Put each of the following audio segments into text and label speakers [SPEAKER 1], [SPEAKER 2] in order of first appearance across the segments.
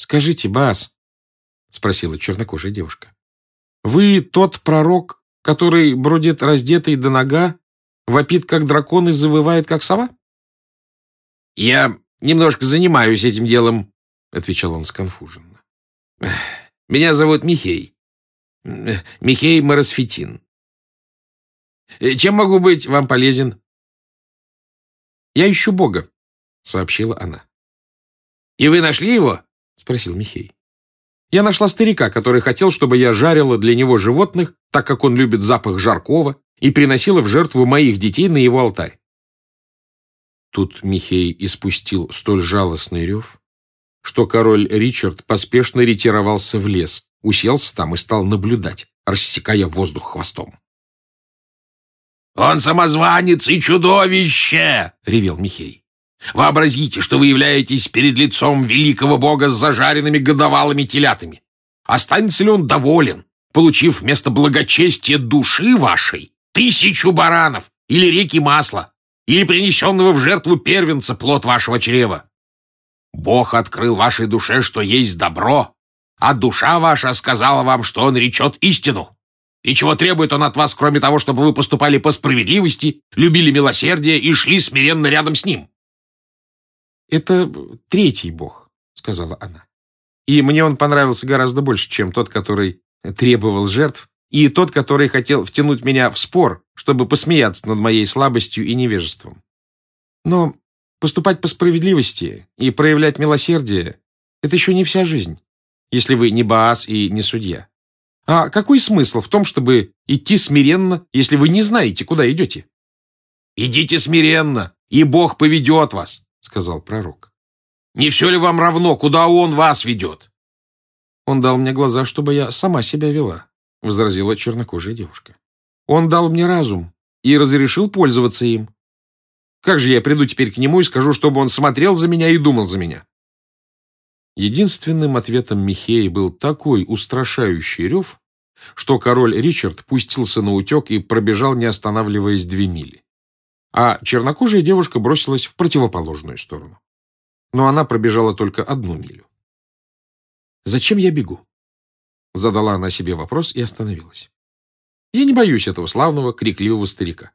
[SPEAKER 1] «Скажите, Бас», — спросила чернокожая девушка, «вы тот пророк, который бродит раздетый до нога, вопит, как дракон, и завывает, как сова?»
[SPEAKER 2] «Я немножко занимаюсь этим делом», — отвечал он сконфуженно. «Меня зовут Михей. Михей Марасфетин. Чем могу быть вам полезен?»
[SPEAKER 1] «Я ищу Бога», — сообщила она.
[SPEAKER 2] «И вы нашли его?»
[SPEAKER 1] — спросил Михей. «Я нашла старика, который хотел, чтобы я жарила для него животных, так как он любит запах жаркого, и приносила в жертву моих детей на его алтарь. Тут Михей испустил столь жалостный рев, что король Ричард поспешно ретировался в лес, уселся там и стал наблюдать, рассекая воздух хвостом.
[SPEAKER 2] «Он самозванец и чудовище!» — ревел Михей. «Вообразите, что вы являетесь перед лицом великого бога с зажаренными годовалыми телятами. Останется ли он доволен, получив вместо благочестия души вашей тысячу баранов или реки масла, или принесенного в жертву первенца плод вашего чрева. Бог открыл вашей душе, что есть добро, а душа ваша сказала вам, что он речет истину. И чего требует он от вас, кроме того, чтобы вы поступали по справедливости, любили милосердие и шли смиренно рядом с ним?
[SPEAKER 1] «Это третий бог», — сказала она. «И мне он понравился гораздо больше, чем тот, который требовал жертв и тот, который хотел втянуть меня в спор, чтобы посмеяться над моей слабостью и невежеством. Но поступать по справедливости и проявлять милосердие — это еще не вся жизнь, если вы не Баас и не судья. А какой смысл в том, чтобы идти смиренно, если вы не знаете, куда идете?
[SPEAKER 2] «Идите смиренно, и Бог поведет вас», — сказал пророк. «Не все ли вам равно, куда Он вас ведет?»
[SPEAKER 1] Он дал мне глаза, чтобы я сама себя вела. — возразила чернокожая девушка. «Он дал мне разум и разрешил пользоваться им. Как же я приду теперь к нему и скажу, чтобы он смотрел за меня и думал за меня?» Единственным ответом Михея был такой устрашающий рев, что король Ричард пустился на утек и пробежал, не останавливаясь, две мили. А чернокожая девушка бросилась в противоположную сторону. Но она пробежала только одну милю. «Зачем я бегу?» Задала она себе вопрос и остановилась. Я не боюсь этого славного, крикливого старика.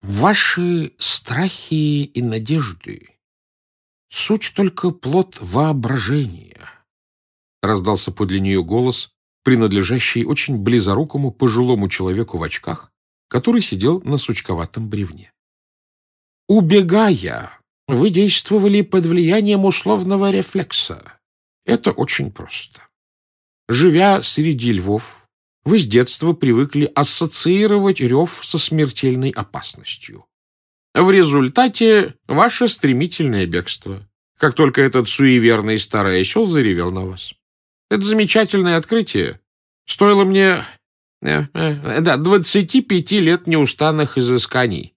[SPEAKER 1] Ваши страхи и надежды — суть только плод воображения, раздался подле нее голос, принадлежащий очень близорукому пожилому человеку в очках, который сидел на сучковатом бревне. Убегая, вы действовали под влиянием условного рефлекса. Это очень просто. Живя среди львов, вы с детства привыкли ассоциировать рев со смертельной опасностью. В результате ваше стремительное бегство, как только этот суеверный старый осел заревел на вас. Это замечательное открытие. Стоило мне да, 25 лет неустанных изысканий.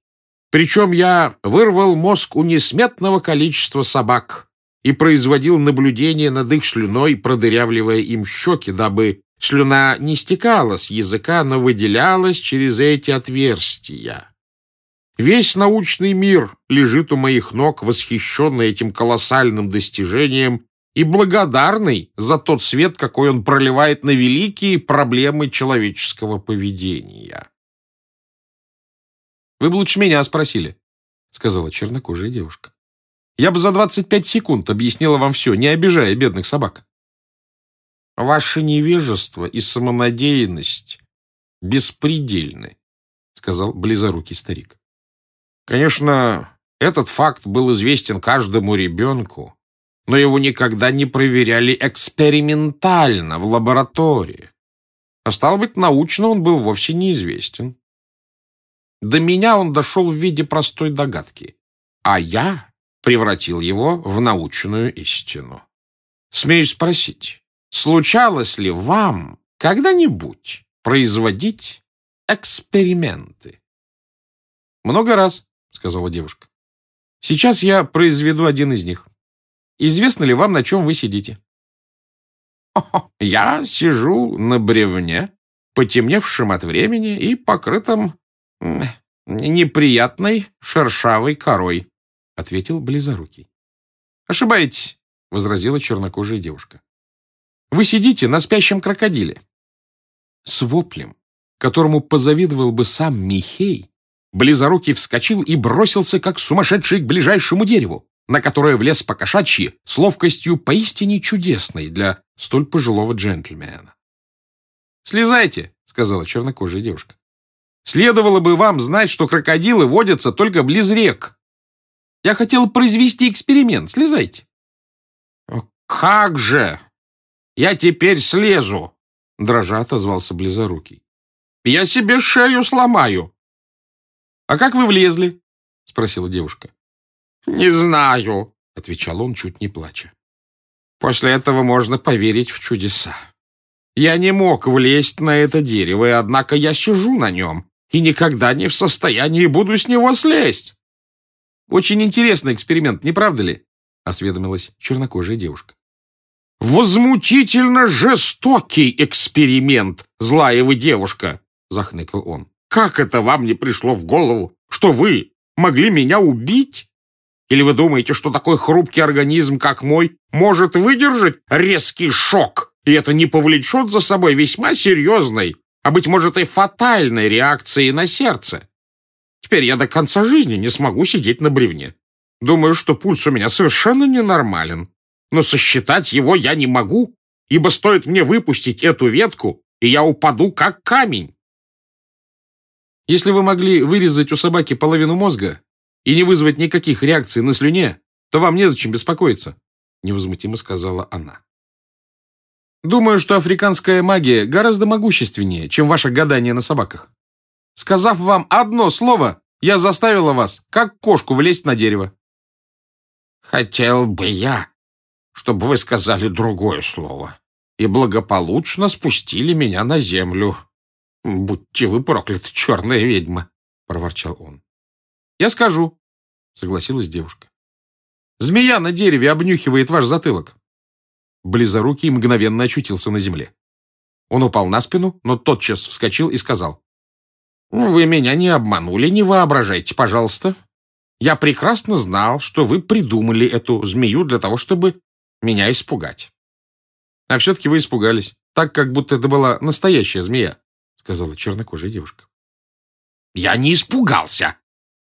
[SPEAKER 1] Причем я вырвал мозг у несметного количества собак, и производил наблюдение над их слюной, продырявливая им щеки, дабы слюна не стекала с языка, но выделялась через эти отверстия. Весь научный мир лежит у моих ног, восхищенный этим колоссальным достижением и благодарный за тот свет, какой он проливает на великие проблемы человеческого поведения. «Вы бы лучше меня спросили», — сказала чернокожая девушка. Я бы за 25 секунд объяснила вам все, не обижая бедных собак. Ваше невежество и самонадеянность беспредельны, сказал близорукий старик. Конечно, этот факт был известен каждому ребенку, но его никогда не проверяли экспериментально в лаборатории. А стало быть, научно он был вовсе неизвестен. До меня он дошел в виде простой догадки. А я превратил его в научную истину. Смею спросить, случалось ли вам когда-нибудь производить эксперименты? Много раз, сказала девушка. Сейчас я произведу один из них. Известно ли вам, на чем вы сидите? Я сижу на бревне, потемневшем от времени и покрытом неприятной шершавой корой, ответил Близорукий. Ошибаетесь. — возразила чернокожая девушка. «Вы сидите на спящем крокодиле». С воплем, которому позавидовал бы сам Михей, Близорукий вскочил и бросился, как сумасшедший, к ближайшему дереву, на которое влез по кошачьи с ловкостью поистине чудесной для столь пожилого джентльмена. «Слезайте», — сказала чернокожая девушка. «Следовало бы вам знать, что крокодилы водятся только близ рек. Я хотел произвести эксперимент. Слезайте».
[SPEAKER 2] «Как же! Я теперь слезу!» — дрожа отозвался Близорукий. «Я себе шею сломаю!»
[SPEAKER 1] «А как вы влезли?» — спросила девушка.
[SPEAKER 2] «Не знаю», —
[SPEAKER 1] отвечал он, чуть не плача.
[SPEAKER 2] «После этого можно поверить в чудеса.
[SPEAKER 1] Я не мог влезть на это дерево, и однако я сижу на нем и никогда не в состоянии буду с него слезть». «Очень интересный эксперимент, не правда ли?» — осведомилась чернокожая девушка.
[SPEAKER 2] «Возмутительно жестокий эксперимент, злая вы девушка!» — захныкал он. «Как это вам не пришло в голову, что вы могли меня убить? Или вы думаете, что такой хрупкий организм, как мой, может выдержать резкий шок, и это не повлечет за собой весьма серьезной, а, быть может, и фатальной реакции на сердце? Теперь я до конца жизни не смогу сидеть на бревне. Думаю, что пульс у меня совершенно ненормален. Но сосчитать его я не могу, ибо стоит мне выпустить эту ветку, и я упаду как камень.
[SPEAKER 1] Если вы могли вырезать у собаки половину мозга, и не вызвать никаких реакций на слюне, то вам незачем беспокоиться», — невозмутимо сказала она. «Думаю, что африканская магия гораздо могущественнее, чем ваше гадание на собаках. Сказав вам одно слово, я заставила вас, как кошку, влезть на дерево».
[SPEAKER 2] «Хотел бы я, чтобы вы сказали другое слово и благополучно спустили меня на землю. Будьте вы прокляты, черная ведьма!» — проворчал он.
[SPEAKER 1] «Я скажу», — согласилась девушка. «Змея на дереве обнюхивает ваш затылок». Близорукий мгновенно очутился на земле. Он упал на спину, но тотчас вскочил и сказал.
[SPEAKER 2] «Вы меня не обманули, не воображайте, пожалуйста. Я прекрасно знал, что вы придумали эту змею для того, чтобы меня испугать».
[SPEAKER 1] «А все-таки вы испугались, так, как будто это была настоящая змея», сказала чернокожая девушка.
[SPEAKER 2] «Я не испугался!»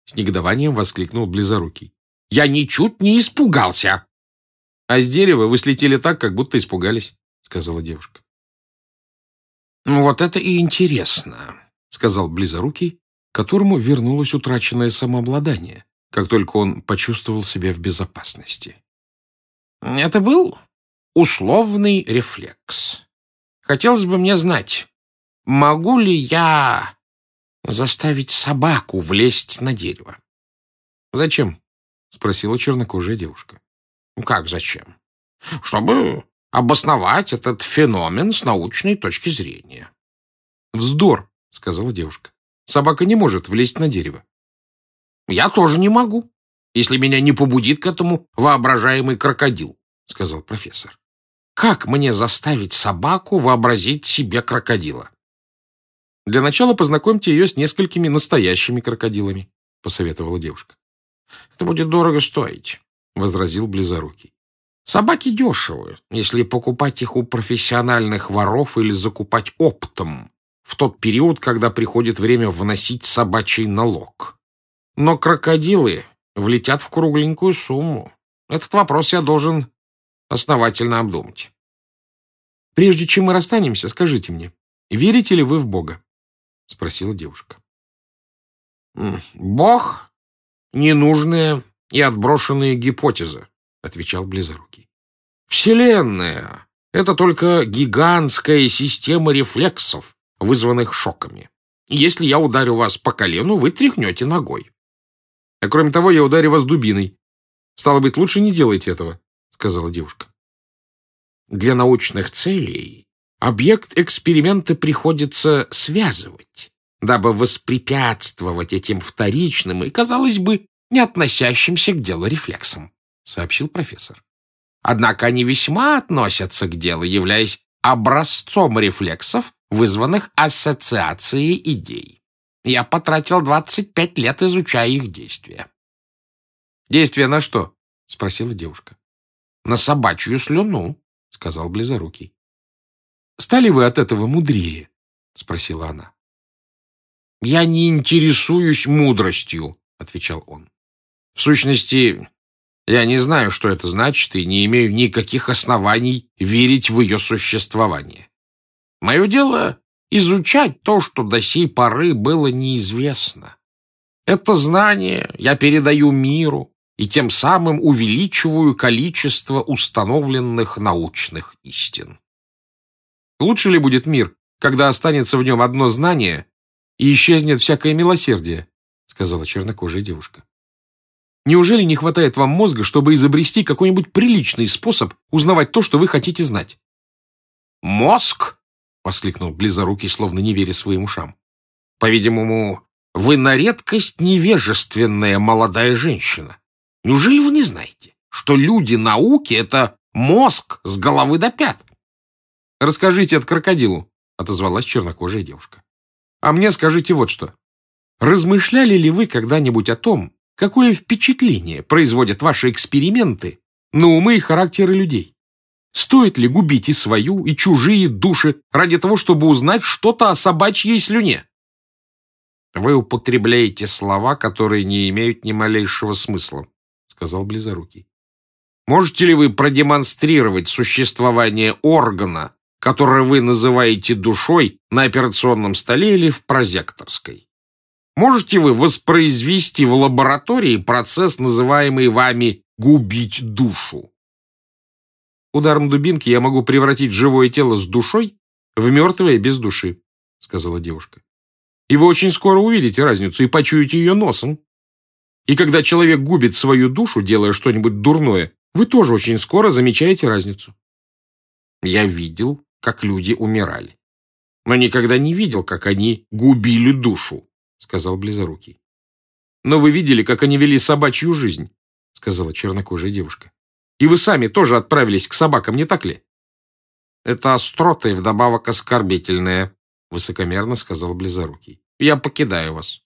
[SPEAKER 1] С негодованием воскликнул Близорукий.
[SPEAKER 2] «Я ничуть не испугался!»
[SPEAKER 1] «А с дерева вы слетели так, как будто испугались», — сказала девушка.
[SPEAKER 2] «Ну вот это и интересно», — сказал Близорукий, которому вернулось утраченное самообладание, как только он почувствовал себя в безопасности. «Это был условный рефлекс. Хотелось бы мне знать, могу ли я заставить собаку влезть на дерево.
[SPEAKER 1] «Зачем?» — спросила чернокожая девушка.
[SPEAKER 2] «Как зачем?» «Чтобы обосновать этот феномен с научной точки зрения».
[SPEAKER 1] «Вздор», — сказала девушка. «Собака не может влезть на дерево».
[SPEAKER 2] «Я тоже не могу, если меня не побудит к этому воображаемый крокодил», — сказал профессор. «Как мне заставить собаку вообразить себе крокодила?»
[SPEAKER 1] Для начала познакомьте ее с несколькими настоящими крокодилами, — посоветовала девушка.
[SPEAKER 2] — Это будет дорого стоить, — возразил Близорукий. Собаки дешевые, если покупать их у профессиональных воров или закупать оптом в тот период, когда приходит время вносить собачий налог. Но крокодилы влетят в кругленькую сумму. Этот вопрос я должен основательно обдумать.
[SPEAKER 1] Прежде чем мы расстанемся, скажите мне, верите ли вы в Бога? — спросила девушка.
[SPEAKER 2] «Бог — ненужная и отброшенная гипотеза», — отвечал Близорукий. «Вселенная — это только гигантская система рефлексов, вызванных шоками. Если я ударю вас по колену, вы тряхнете ногой».
[SPEAKER 1] «А кроме того, я ударю вас дубиной. Стало быть, лучше не делайте этого», — сказала девушка.
[SPEAKER 2] «Для научных целей Объект эксперимента приходится связывать, дабы воспрепятствовать этим вторичным и, казалось бы, не относящимся к делу рефлексам, сообщил профессор. Однако они весьма относятся к делу, являясь образцом рефлексов, вызванных ассоциацией идей. Я потратил 25 лет, изучая их действия.
[SPEAKER 1] «Действия на что?» — спросила девушка. на собачью слюну, — сказал Близорукий.
[SPEAKER 3] «Стали вы от этого мудрее?» — спросила она.
[SPEAKER 1] «Я не интересуюсь мудростью», — отвечал он. «В сущности, я не знаю, что это значит, и не имею никаких оснований верить в ее существование. Мое дело — изучать то, что до сей поры было неизвестно. Это знание я передаю миру и тем самым увеличиваю количество установленных научных истин.
[SPEAKER 3] Лучше ли будет мир, когда останется в нем одно знание и исчезнет всякое милосердие, сказала чернокожая девушка. Неужели не хватает вам мозга, чтобы изобрести какой-нибудь приличный способ узнавать то, что вы хотите знать?
[SPEAKER 1] «Мозг?» — воскликнул Близорукий, словно не веря своим ушам. «По-видимому, вы на редкость невежественная молодая женщина. Неужели вы не знаете, что люди науки — это мозг с головы до пят?»
[SPEAKER 3] «Расскажите от крокодилу», — отозвалась чернокожая девушка. «А мне скажите вот что. Размышляли ли вы когда-нибудь о том, какое впечатление производят ваши эксперименты на умы и характеры людей? Стоит ли губить и свою, и чужие души ради того, чтобы узнать что-то о собачьей слюне?»
[SPEAKER 1] «Вы употребляете слова, которые не имеют ни малейшего смысла», — сказал Близорукий. «Можете ли вы продемонстрировать существование органа, которое вы называете душой на операционном столе или в прозекторской. Можете вы воспроизвести в лаборатории процесс, называемый вами «губить душу»?
[SPEAKER 3] Ударом дубинки я могу превратить живое тело с душой в мертвое без души, сказала девушка. И вы очень скоро увидите разницу и почуете ее носом. И когда человек губит свою душу, делая что-нибудь дурное, вы тоже очень скоро замечаете разницу.
[SPEAKER 1] Я видел как люди умирали. Но никогда не видел, как они губили душу, сказал Близорукий.
[SPEAKER 3] Но вы видели, как они вели собачью жизнь, сказала чернокожая девушка. И вы сами тоже отправились к собакам, не так ли?
[SPEAKER 1] Это острота и вдобавок оскорбительное, высокомерно сказал Близорукий. Я покидаю вас.